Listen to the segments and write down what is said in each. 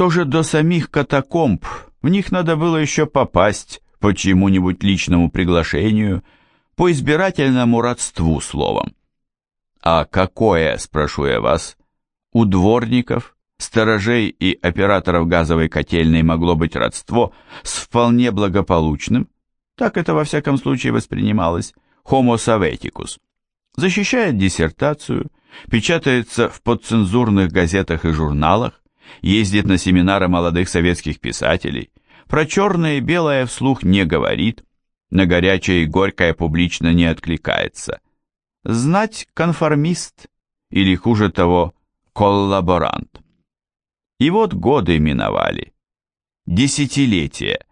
Что же до самих катакомб, в них надо было еще попасть по чьему-нибудь личному приглашению, по избирательному родству словом. А какое, спрошу я вас, у дворников, сторожей и операторов газовой котельной могло быть родство с вполне благополучным, так это во всяком случае воспринималось, Homo Saveticus. Защищает диссертацию, печатается в подцензурных газетах и журналах, ездит на семинары молодых советских писателей, про черное и белое вслух не говорит, на горячее и горькое публично не откликается. Знать конформист, или хуже того, коллаборант. И вот годы миновали. Десятилетия.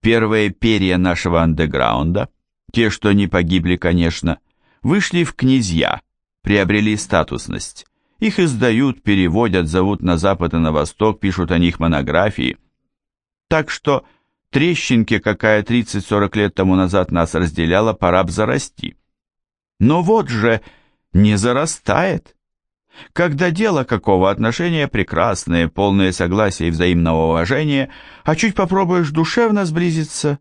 Первые перья нашего андеграунда, те, что не погибли, конечно, вышли в князья, приобрели статусность. Их издают, переводят, зовут на запад и на восток, пишут о них монографии. Так что трещинке, какая 30-40 лет тому назад нас разделяла, пора б зарасти. Но вот же не зарастает. Когда дело какого отношения прекрасное, полное согласия и взаимного уважения, а чуть попробуешь душевно сблизиться,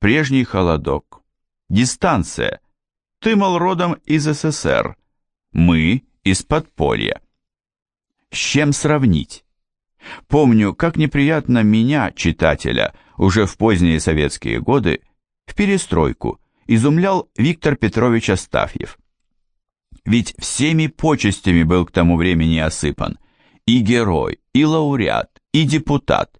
прежний холодок, дистанция. Ты, мол, родом из СССР, мы из подполья. С чем сравнить? Помню, как неприятно меня, читателя, уже в поздние советские годы, в перестройку, изумлял Виктор Петрович Астафьев. Ведь всеми почестями был к тому времени осыпан и герой, и лауреат, и депутат.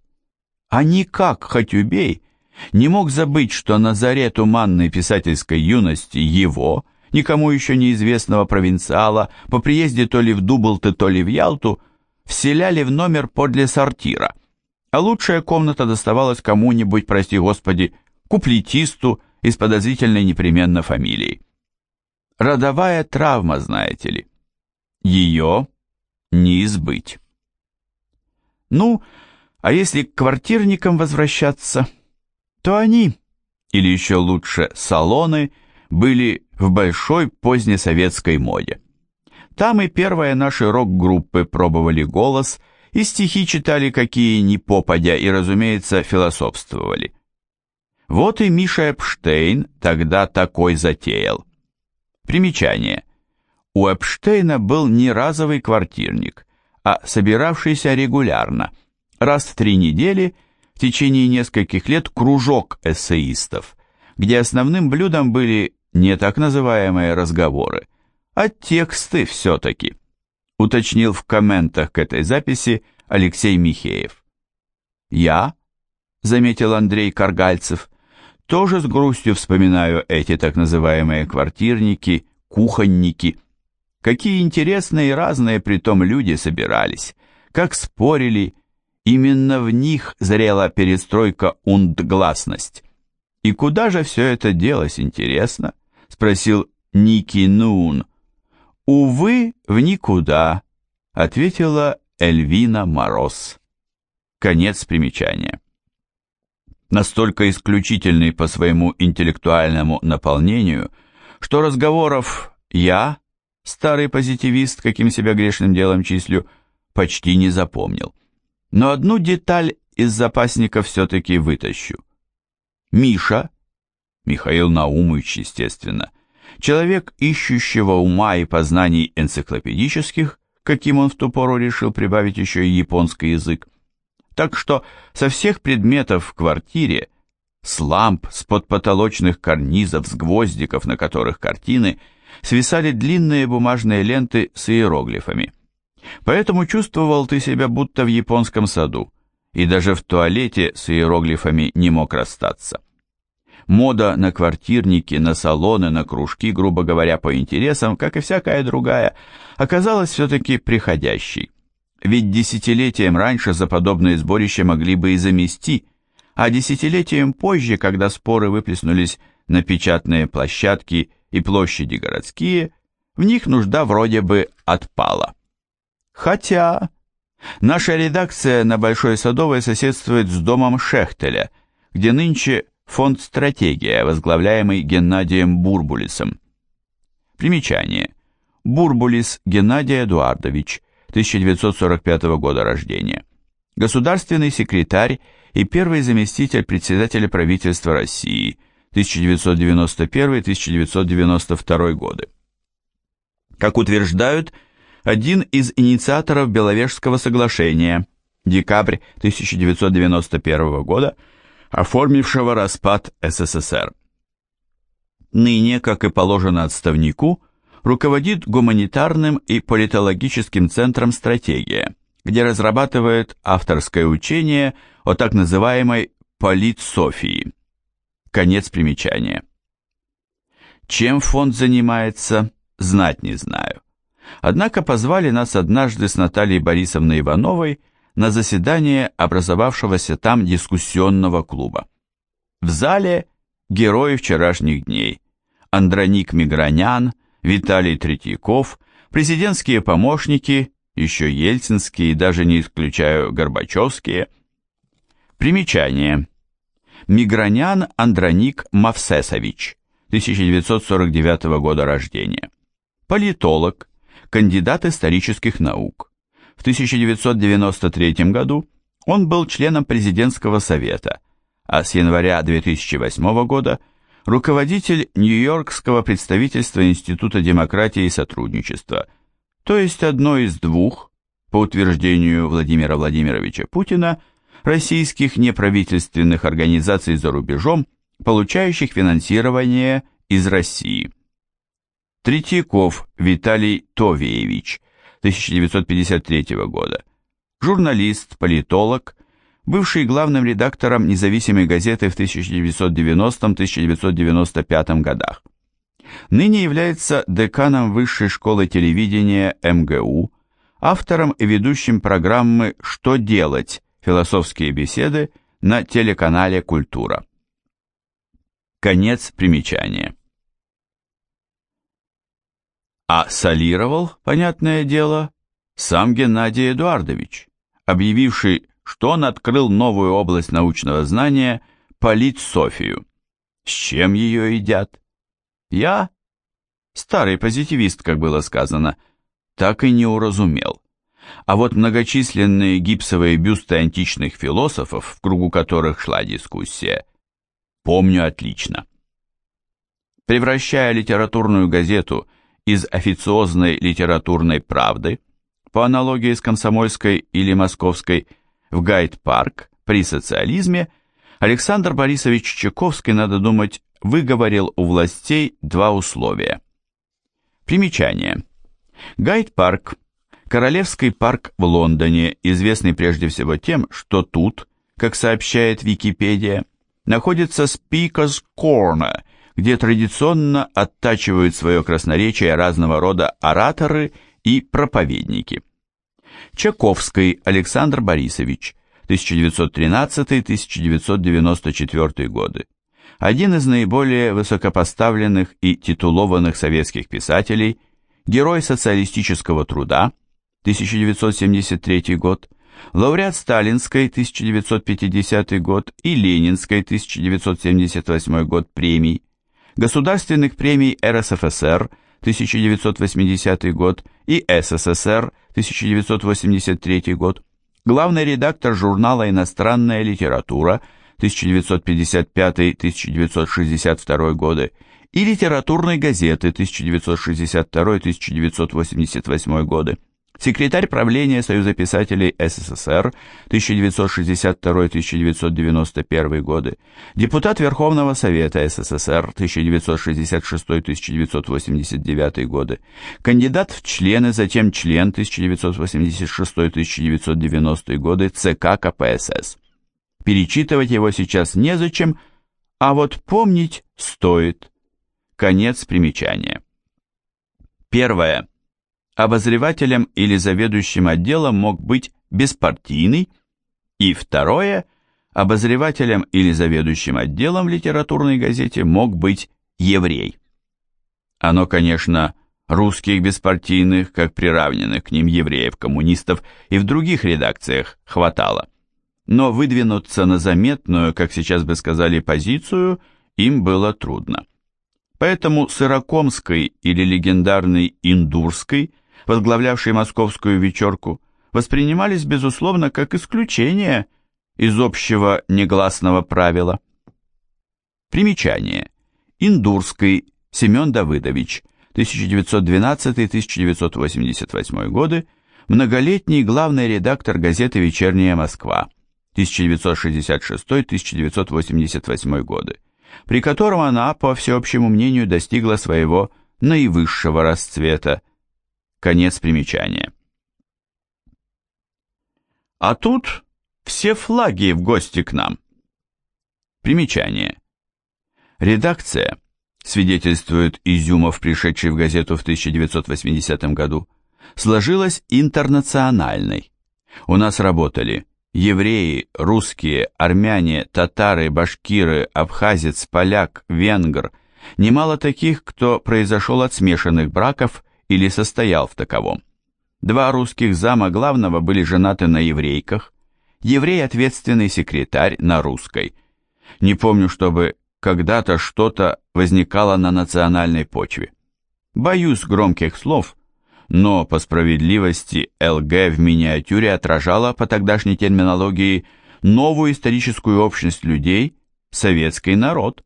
А никак, хоть убей, не мог забыть, что на заре туманной писательской юности его – никому еще неизвестного провинциала, по приезде то ли в Дублты, то ли в Ялту, вселяли в номер подле сортира, а лучшая комната доставалась кому-нибудь, прости господи, куплетисту из подозрительной непременно фамилии. Родовая травма, знаете ли. Ее не избыть. Ну, а если к квартирникам возвращаться, то они, или еще лучше салоны, были в большой позднесоветской моде. Там и первые наши рок-группы пробовали голос, и стихи читали какие ни попадя, и, разумеется, философствовали. Вот и Миша Эпштейн тогда такой затеял. Примечание. У Эпштейна был не разовый квартирник, а собиравшийся регулярно, раз в три недели, в течение нескольких лет кружок эссеистов, где основным блюдом были не так называемые разговоры, а тексты все-таки, уточнил в комментах к этой записи Алексей Михеев. «Я», — заметил Андрей Каргальцев, — «тоже с грустью вспоминаю эти так называемые квартирники, кухонники. Какие интересные и разные притом люди собирались, как спорили, именно в них зрела перестройка ундгласность. И куда же все это делось, интересно? Спросил Ники Нун. «Увы, в никуда», — ответила Эльвина Мороз. Конец примечания. Настолько исключительный по своему интеллектуальному наполнению, что разговоров «я», старый позитивист, каким себя грешным делом числю, почти не запомнил. Но одну деталь из запасников все-таки вытащу. Миша, Михаил Наумович, естественно, человек ищущего ума и познаний энциклопедических, каким он в ту пору решил прибавить еще и японский язык. Так что со всех предметов в квартире, с ламп, с подпотолочных карнизов, с гвоздиков, на которых картины, свисали длинные бумажные ленты с иероглифами. Поэтому чувствовал ты себя будто в японском саду, и даже в туалете с иероглифами не мог расстаться. Мода на квартирники, на салоны, на кружки, грубо говоря, по интересам, как и всякая другая, оказалась все-таки приходящей. Ведь десятилетием раньше за подобные сборища могли бы и замести, а десятилетием позже, когда споры выплеснулись на печатные площадки и площади городские, в них нужда вроде бы отпала. Хотя наша редакция на Большой Садовой соседствует с домом Шехтеля, где нынче Фонд «Стратегия», возглавляемый Геннадием Бурбулисом. Примечание. Бурбулис Геннадий Эдуардович, 1945 года рождения. государственный секретарь и первый заместитель председателя правительства России 1991-1992 годы. Как утверждают, один из инициаторов Беловежского соглашения, декабрь 1991 года, оформившего распад СССР. Ныне, как и положено отставнику, руководит гуманитарным и политологическим центром «Стратегия», где разрабатывает авторское учение о так называемой политсофии. Конец примечания. Чем фонд занимается, знать не знаю. Однако позвали нас однажды с Натальей Борисовной Ивановой на заседание образовавшегося там дискуссионного клуба. В зале герои вчерашних дней. Андроник Мигранян, Виталий Третьяков, президентские помощники, еще ельцинские, даже не исключаю горбачевские. Примечание. Мигранян Андроник Мавсесович, 1949 года рождения. Политолог, кандидат исторических наук. В 1993 году он был членом президентского совета, а с января 2008 года руководитель Нью-Йоркского представительства Института демократии и сотрудничества, то есть одно из двух, по утверждению Владимира Владимировича Путина, российских неправительственных организаций за рубежом, получающих финансирование из России. Третьяков Виталий Товиевич, 1953 года, журналист, политолог, бывший главным редактором независимой газеты в 1990-1995 годах. Ныне является деканом Высшей школы телевидения МГУ, автором и ведущим программы «Что делать? Философские беседы» на телеканале «Культура». Конец примечания. А солировал, понятное дело, сам Геннадий Эдуардович, объявивший что он открыл новую область научного знания – политсофию. С чем ее едят? Я, старый позитивист, как было сказано, так и не уразумел. А вот многочисленные гипсовые бюсты античных философов, в кругу которых шла дискуссия, помню отлично. Превращая литературную газету из официозной литературной правды, по аналогии с комсомольской или московской, в Гайд-парк при социализме Александр Борисович Чайковский, надо думать, выговорил у властей два условия. Примечание. Гайд-парк – Королевский парк в Лондоне, известный прежде всего тем, что тут, как сообщает Википедия, находится Speaker's Corner, где традиционно оттачивают свое красноречие разного рода ораторы и проповедники. Чаковский Александр Борисович, 1913-1994 годы. Один из наиболее высокопоставленных и титулованных советских писателей, герой социалистического труда, 1973 год, лауреат Сталинской 1950 год и Ленинской 1978 год премий, государственных премий РСФСР 1980 год и СССР 1983 год, главный редактор журнала «Иностранная литература» 1955-1962 годы и литературной газеты 1962-1988 годы секретарь правления Союза писателей СССР 1962-1991 годы, депутат Верховного Совета СССР 1966-1989 годы, кандидат в члены, затем член 1986-1990 годы ЦК КПСС. Перечитывать его сейчас незачем, а вот помнить стоит. Конец примечания. Первое обозревателем или заведующим отделом мог быть беспартийный, и второе, обозревателем или заведующим отделом в литературной газете мог быть еврей. Оно, конечно, русских беспартийных, как приравненных к ним евреев-коммунистов, и в других редакциях хватало. Но выдвинуться на заметную, как сейчас бы сказали, позицию им было трудно. Поэтому Сырокомской или легендарный Индурской возглавлявший московскую вечерку, воспринимались, безусловно, как исключение из общего негласного правила. Примечание. Индурский Семен Давыдович, 1912-1988 годы, многолетний главный редактор газеты «Вечерняя Москва», 1966-1988 годы, при котором она, по всеобщему мнению, достигла своего наивысшего расцвета. Конец примечания. А тут все флаги в гости к нам. Примечание. Редакция, свидетельствует Изюмов, пришедший в газету в 1980 году, сложилась интернациональной. У нас работали евреи, русские, армяне, татары, башкиры, абхазец, поляк, венгр, немало таких, кто произошел от смешанных браков или состоял в таковом. Два русских зама главного были женаты на еврейках, еврей ответственный секретарь на русской. Не помню, чтобы когда-то что-то возникало на национальной почве. Боюсь громких слов, но по справедливости ЛГ в миниатюре отражала по тогдашней терминологии новую историческую общность людей, советский народ.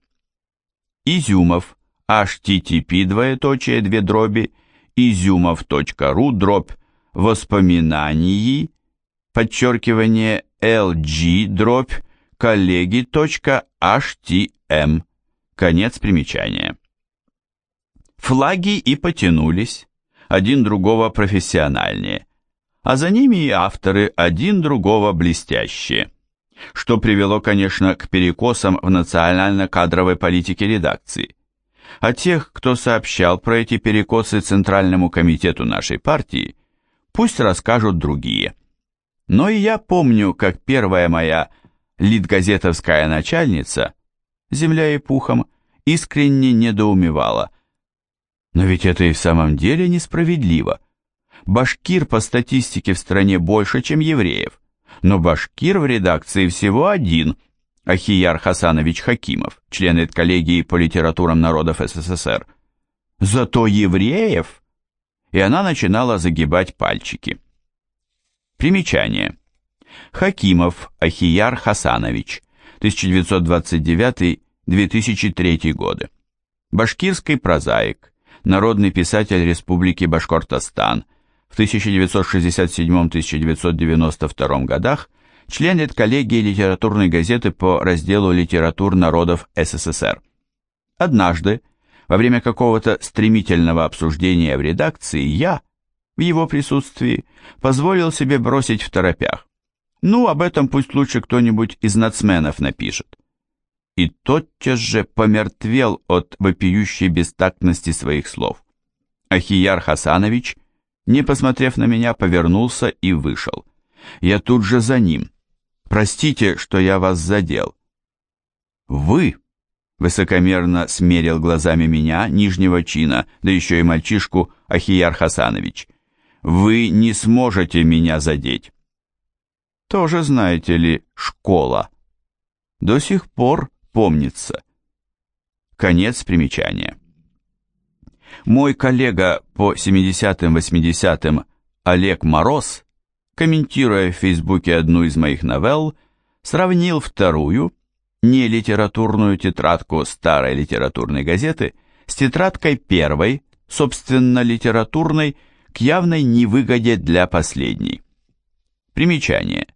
Изюмов, http двоеточие две дроби, изюмов.ру дробь воспоминаний, подчеркивание lg дробь коллеги.htm. Конец примечания. Флаги и потянулись один другого профессиональнее, а за ними и авторы один другого блестящие, что привело, конечно, к перекосам в национально-кадровой политике редакции. А тех, кто сообщал про эти перекосы Центральному комитету нашей партии, пусть расскажут другие. Но и я помню, как первая моя литгазетовская начальница, земля и пухом, искренне недоумевала – но ведь это и в самом деле несправедливо. Башкир по статистике в стране больше, чем евреев, но башкир в редакции всего один – Ахияр Хасанович Хакимов, член коллегии по литературам народов СССР. Зато евреев... И она начинала загибать пальчики. Примечание. Хакимов Ахияр Хасанович, 1929-2003 годы. Башкирский прозаик, народный писатель Республики Башкортостан, в 1967-1992 годах член редколлегии литературной газеты по разделу «Литератур народов СССР». Однажды, во время какого-то стремительного обсуждения в редакции, я, в его присутствии, позволил себе бросить в торопях. Ну, об этом пусть лучше кто-нибудь из нацменов напишет и тотчас же помертвел от вопиющей бестактности своих слов. Ахияр Хасанович, не посмотрев на меня, повернулся и вышел. Я тут же за ним. «Простите, что я вас задел». «Вы?» — высокомерно смерил глазами меня, нижнего чина, да еще и мальчишку Ахияр Хасанович. «Вы не сможете меня задеть». «Тоже, знаете ли, школа». До сих пор помнится. Конец примечания. Мой коллега по 70-80-м Олег Мороз, комментируя в Фейсбуке одну из моих новелл, сравнил вторую, не литературную тетрадку старой литературной газеты, с тетрадкой первой, собственно литературной, к явной невыгоде для последней. Примечание.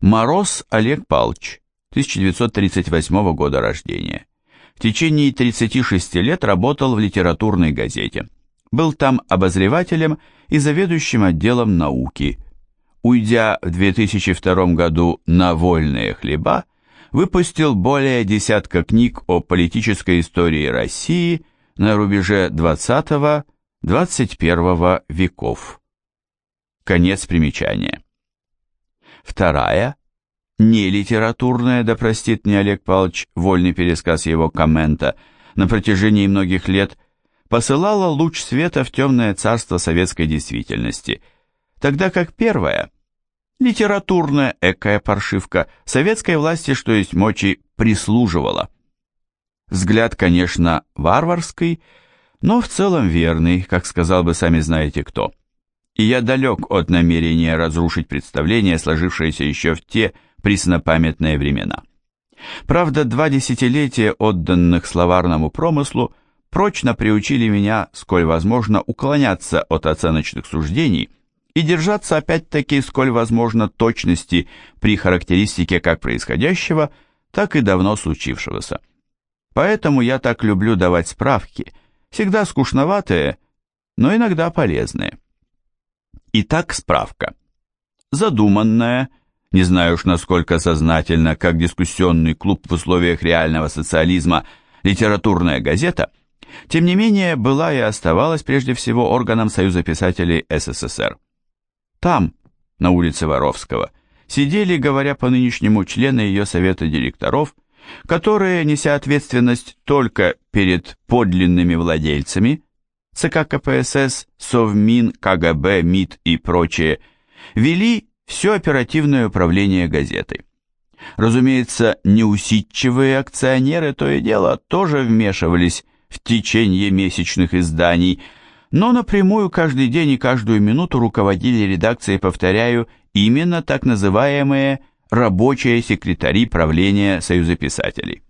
Мороз Олег Палч, 1938 года рождения. В течение 36 лет работал в литературной газете. Был там обозревателем и заведующим отделом науки. Уйдя в 2002 году на вольные хлеба, выпустил более десятка книг о политической истории России на рубеже 20-21 веков. Конец примечания. Вторая – не литературная, да простит мне Олег Павлович вольный пересказ его коммента, на протяжении многих лет посылала луч света в темное царство советской действительности, тогда как первая, литературная экая паршивка, советской власти, что есть мочи, прислуживала. Взгляд, конечно, варварский, но в целом верный, как сказал бы сами знаете кто. и я далек от намерения разрушить представление, сложившееся еще в те преснопамятные времена. Правда, два десятилетия, отданных словарному промыслу, прочно приучили меня, сколь возможно, уклоняться от оценочных суждений и держаться опять-таки, сколь возможно, точности при характеристике как происходящего, так и давно случившегося. Поэтому я так люблю давать справки, всегда скучноватые, но иногда полезные. Итак, справка. Задуманная, не знаю уж насколько сознательно, как дискуссионный клуб в условиях реального социализма, литературная газета, тем не менее была и оставалась прежде всего органом Союза писателей СССР. Там, на улице Воровского, сидели, говоря по нынешнему, члены ее совета директоров, которые, неся ответственность только перед подлинными владельцами, ЦК КПСС, Совмин, КГБ, МИД и прочее, вели все оперативное управление газетой. Разумеется, неусидчивые акционеры то и дело тоже вмешивались в течение месячных изданий, но напрямую каждый день и каждую минуту руководили редакцией, повторяю, именно так называемые рабочие секретари правления Союза писателей.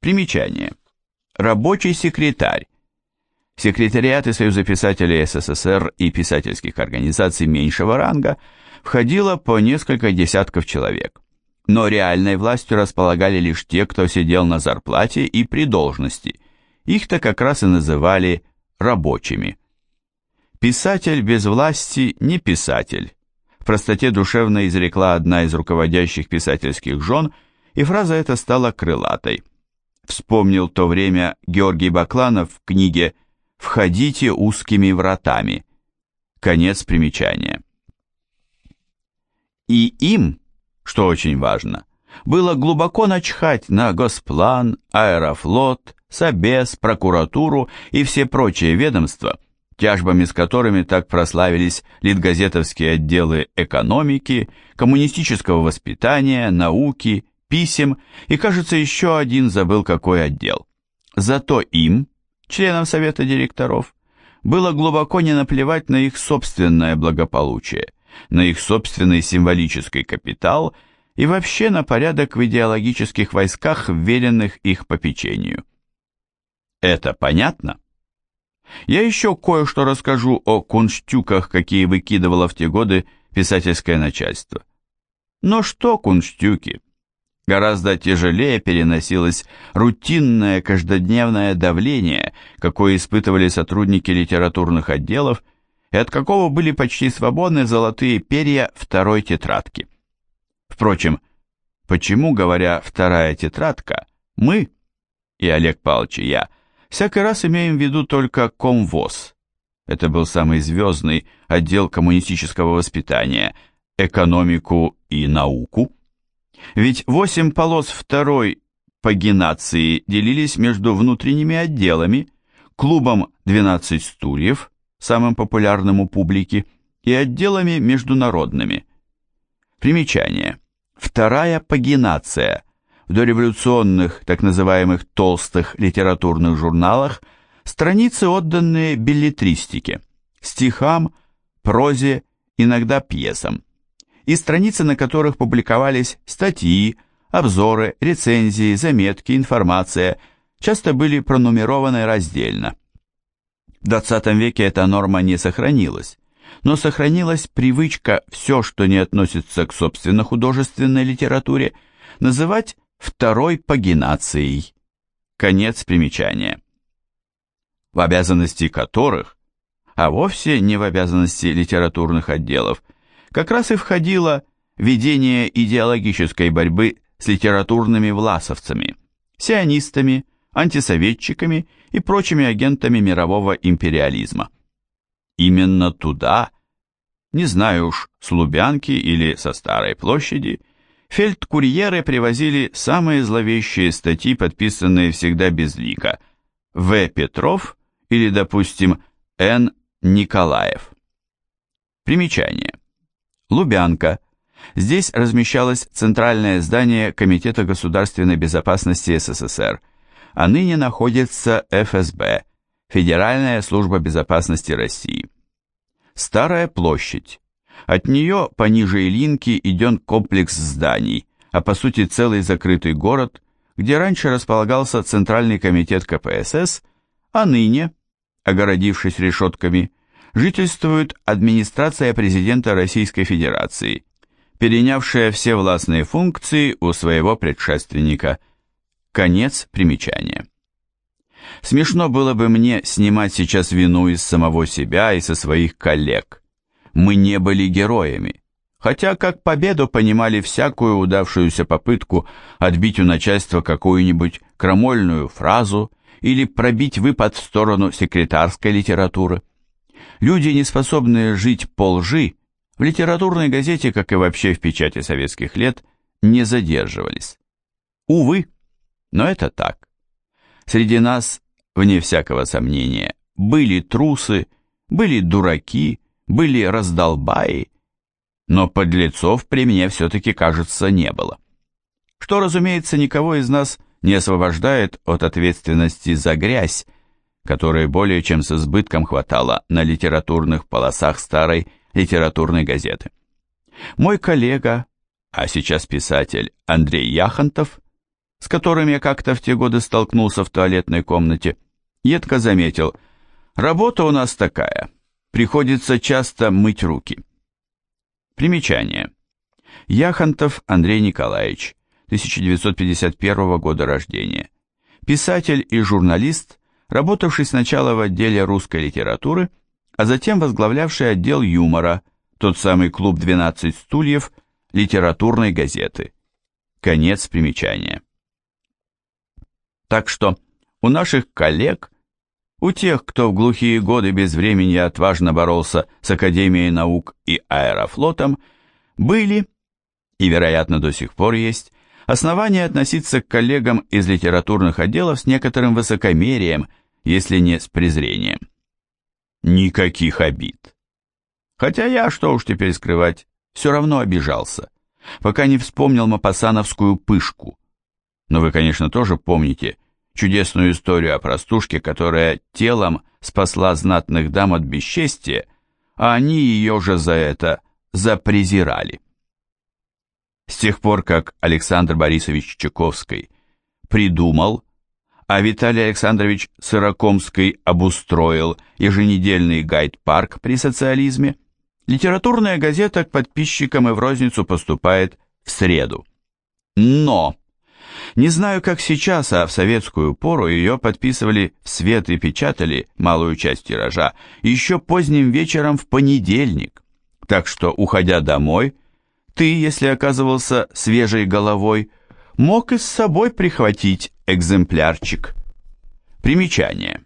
Примечание. Рабочий секретарь. Секретариаты Союза писателей СССР и писательских организаций меньшего ранга входило по несколько десятков человек. Но реальной властью располагали лишь те, кто сидел на зарплате и при должности. Их-то как раз и называли рабочими. Писатель без власти не писатель простоте душевно изрекла одна из руководящих писательских жен, и фраза эта стала крылатой. Вспомнил то время Георгий Бакланов в книге «Входите узкими вратами». Конец примечания. И им, что очень важно, было глубоко начхать на Госплан, Аэрофлот, Собес, прокуратуру и все прочие ведомства – тяжбами с которыми так прославились литгазетовские отделы экономики, коммунистического воспитания, науки, писем и, кажется, еще один забыл какой отдел. Зато им, членам совета директоров, было глубоко не наплевать на их собственное благополучие, на их собственный символический капитал и вообще на порядок в идеологических войсках, вверенных их попечению. Это понятно? Я еще кое-что расскажу о кунштюках, какие выкидывало в те годы писательское начальство. Но что кунштюки? Гораздо тяжелее переносилось рутинное каждодневное давление, какое испытывали сотрудники литературных отделов, и от какого были почти свободны золотые перья второй тетрадки. Впрочем, почему, говоря «вторая тетрадка», мы, и Олег Павлович и я, всякий раз имеем в виду только комвоз. Это был самый звездный отдел коммунистического воспитания, экономику и науку. Ведь восемь полос второй пагинации делились между внутренними отделами, клубом «12 стульев», самым популярным у публики, и отделами международными. Примечание. Вторая пагинация в дореволюционных, так называемых толстых литературных журналах страницы, отданные билетристике, стихам, прозе, иногда пьесам, и страницы, на которых публиковались статьи, обзоры, рецензии, заметки, информация, часто были пронумерованы раздельно. В XX веке эта норма не сохранилась, но сохранилась привычка все, что не относится к собственно художественной литературе, называть второй пагинацией. Конец примечания. В обязанности которых, а вовсе не в обязанности литературных отделов, как раз и входило ведение идеологической борьбы с литературными власовцами, сионистами, антисоветчиками и прочими агентами мирового империализма. Именно туда, не знаю уж, с Лубянки или со Старой площади, фельдкурьеры привозили самые зловещие статьи, подписанные всегда безлико, В. Петров или, допустим, Н. Николаев. Примечание. Лубянка. Здесь размещалось центральное здание Комитета государственной безопасности СССР, а ныне находится ФСБ, Федеральная служба безопасности России. Старая площадь. От нее пониже Илинки идет комплекс зданий, а по сути целый закрытый город, где раньше располагался Центральный комитет КПСС, а ныне, огородившись решетками, жительствует администрация президента Российской Федерации, перенявшая все властные функции у своего предшественника. Конец примечания. Смешно было бы мне снимать сейчас вину из самого себя и со своих коллег. Мы не были героями, хотя как победу понимали всякую удавшуюся попытку отбить у начальства какую-нибудь крамольную фразу или пробить выпад в сторону секретарской литературы. Люди, не способные жить по лжи, в литературной газете, как и вообще в печати советских лет, не задерживались. Увы, но это так. Среди нас, вне всякого сомнения, были трусы, были дураки, были раздолбаи, но подлецов при мне все-таки, кажется, не было. Что, разумеется, никого из нас не освобождает от ответственности за грязь, которой более чем с избытком хватало на литературных полосах старой литературной газеты. Мой коллега, а сейчас писатель Андрей Яхонтов, с которым я как-то в те годы столкнулся в туалетной комнате, едко заметил, работа у нас такая, приходится часто мыть руки. Примечание. Яхонтов Андрей Николаевич, 1951 года рождения. Писатель и журналист, работавший сначала в отделе русской литературы, а затем возглавлявший отдел юмора, тот самый клуб «12 стульев» литературной газеты. Конец примечания. Так что у наших коллег, у тех, кто в глухие годы без времени отважно боролся с Академией наук и аэрофлотом, были, и, вероятно, до сих пор есть, основания относиться к коллегам из литературных отделов с некоторым высокомерием, если не с презрением. Никаких обид. Хотя я, что уж теперь скрывать, все равно обижался, пока не вспомнил мапасановскую пышку. Но вы, конечно, тоже помните чудесную историю о простушке, которая телом спасла знатных дам от бесчестия, а они ее же за это запрезирали. С тех пор, как Александр Борисович Чайковский придумал, а Виталий Александрович Сырокомский обустроил еженедельный гайд-парк при социализме, литературная газета к подписчикам и в розницу поступает в среду. Но! Не знаю, как сейчас, а в советскую пору ее подписывали в свет и печатали малую часть тиража еще поздним вечером в понедельник. Так что, уходя домой, ты, если оказывался свежей головой, мог и с собой прихватить экземплярчик. Примечание.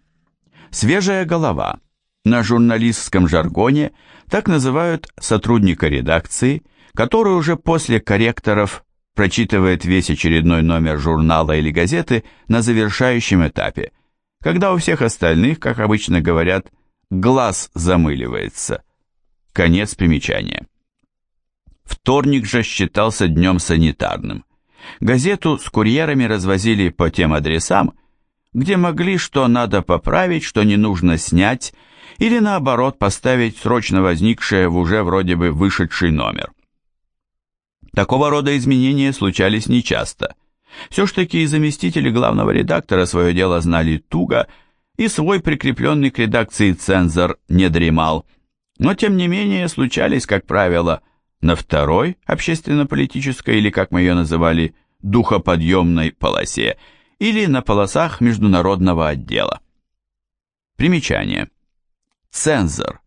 Свежая голова. На журналистском жаргоне так называют сотрудника редакции, который уже после корректоров прочитывает весь очередной номер журнала или газеты на завершающем этапе, когда у всех остальных, как обычно говорят, глаз замыливается. Конец примечания. Вторник же считался днем санитарным. Газету с курьерами развозили по тем адресам, где могли что надо поправить, что не нужно снять, или наоборот поставить срочно возникшее в уже вроде бы вышедший номер. Такого рода изменения случались нечасто. Все ж таки заместители главного редактора свое дело знали туго, и свой прикрепленный к редакции цензор не дремал. Но тем не менее случались, как правило, на второй общественно-политической, или как мы ее называли, духоподъемной полосе, или на полосах международного отдела. Примечание. Цензор.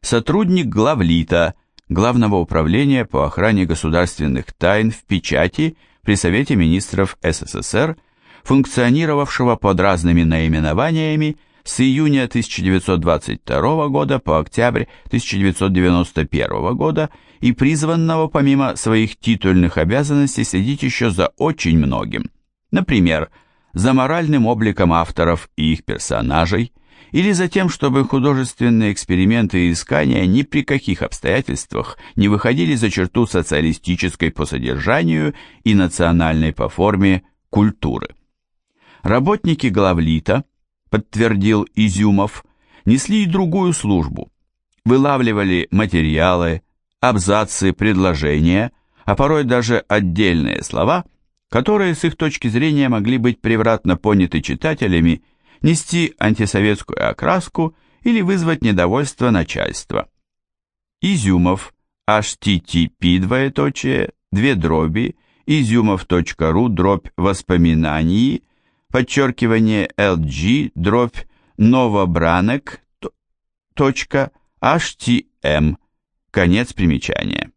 Сотрудник главлита, Главного управления по охране государственных тайн в печати при Совете министров СССР, функционировавшего под разными наименованиями с июня 1922 года по октябрь 1991 года и призванного помимо своих титульных обязанностей следить еще за очень многим. Например, за моральным обликом авторов и их персонажей, или за тем, чтобы художественные эксперименты и искания ни при каких обстоятельствах не выходили за черту социалистической по содержанию и национальной по форме культуры. Работники главлита – подтвердил Изюмов, несли и другую службу. вылавливали материалы, абзацы, предложения, а порой даже отдельные слова, которые с их точки зрения могли быть превратно поняты читателями, нести антисоветскую окраску или вызвать недовольство начальства. Изюмов, http, двоеточие, две дроби, изюмов.ру, дробь воспоминаний, подчеркивание lg, дробь новобранек, точка, htm, конец примечания.